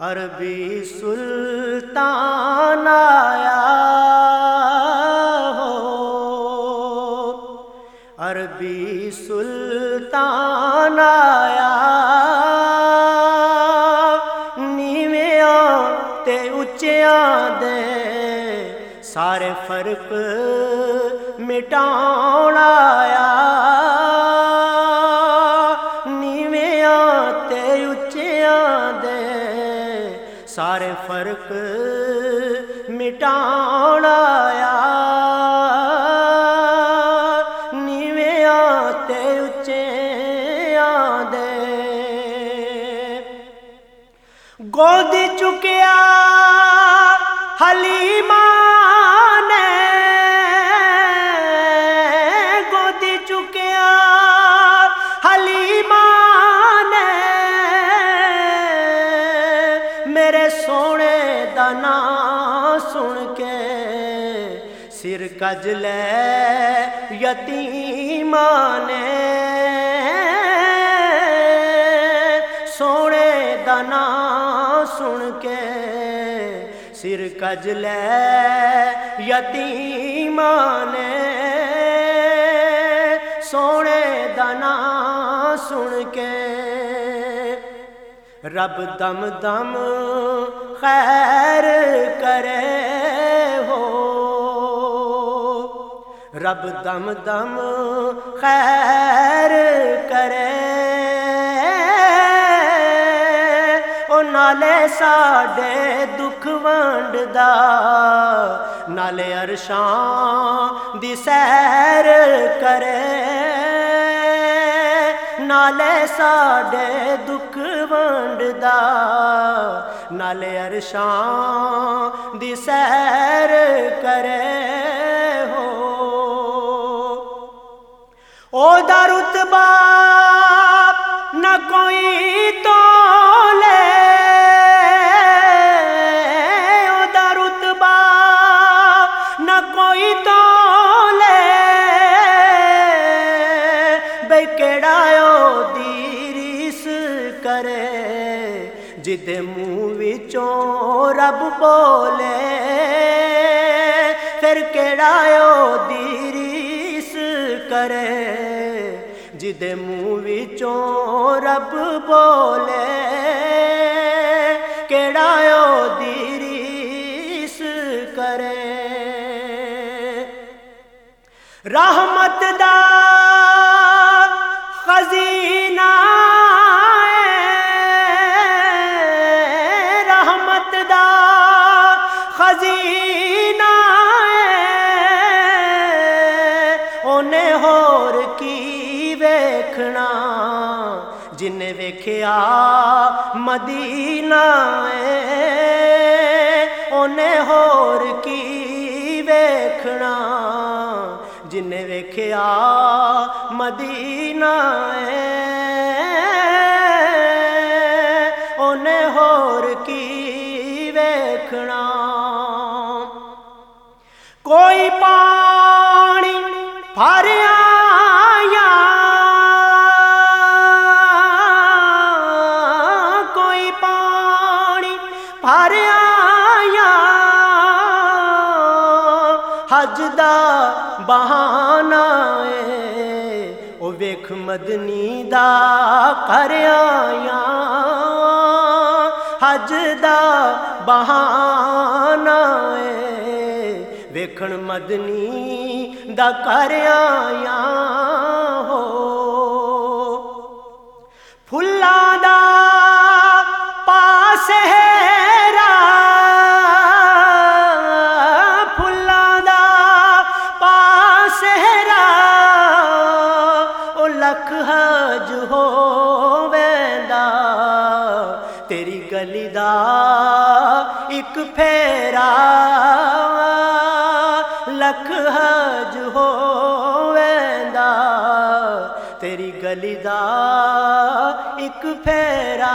عربی سلطان تے اچیاں دے سارے فرق مٹاؤن آیا نیویاں تے اچیاں دے سارے فرق مٹاؤن گود چکیا حلیمہ نے۔ گود چکیا حلیمہ نے۔ میرے سونے دا نام سن کے سر کج لے یتیماں نے۔ سونے دا نام سن کے سر کج لے یتیماں نے سونے دا نام سن کے رب دم دم خیر کرے ہو رب دم دم خیر کرے او نالے ساڈے دکھ ونڈدا نالے عرشاں دی سیر کرے نالے ساڈے دکھ ونڈدا نالے عرشاں دی سیر کرے ہو او دا رتبہ نہ کوئی بے کیڑا او دی کرے، جدے منہ وچوں رب بولے، پھر کیڑا او دی کرے، جدے منہ وچوں رب بولے، کیڑا او دی کرے۔ رحمت ویکھنا جن ویکھیا مدینہ ہے ہور کی ویکھنا جن ویکھیا مدینہ اونے ہور کی ویکھنا کوئی پانی بھریا پانی بھریا یا حج دا بہانہ اے او ویکھ مدنی دا کر آیا حج دا بہانہ اے ویکھن مدنی دا کر لکھ حج ہو ویندا تیری گلی دا ایک پھیرا لکھ حج ہو ویندا تیری گلی دا ایک پھیرا